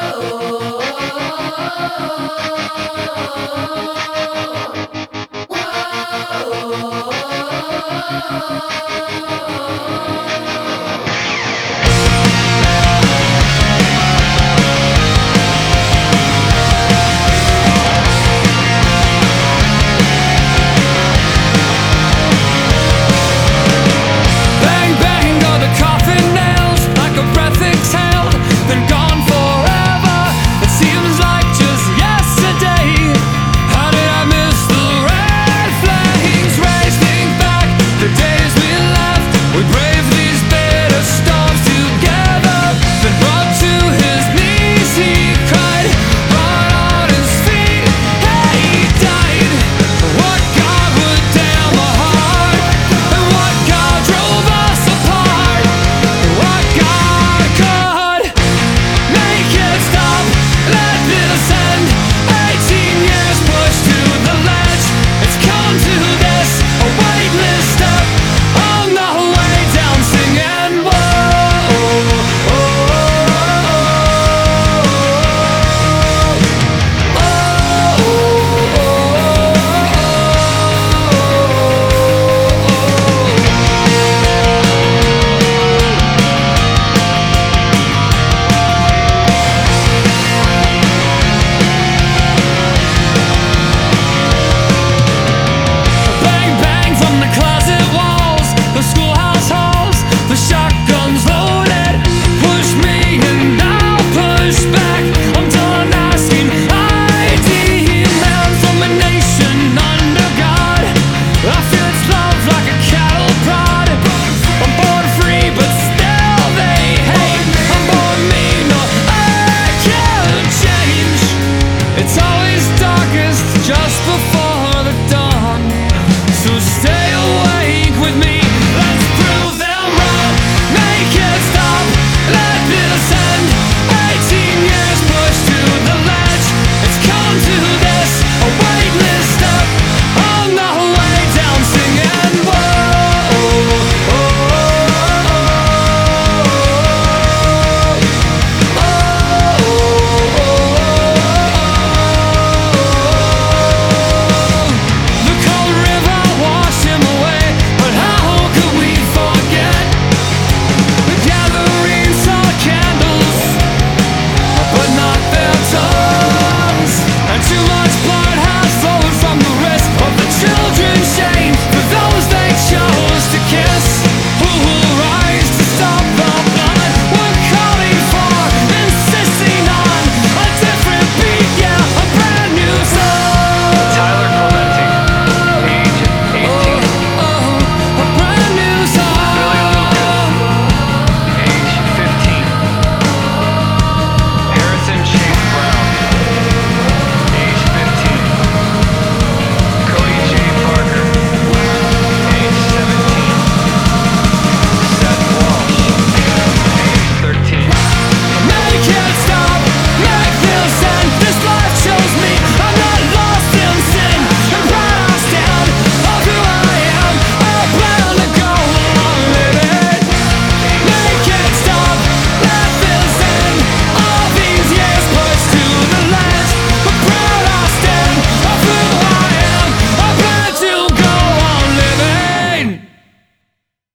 Oh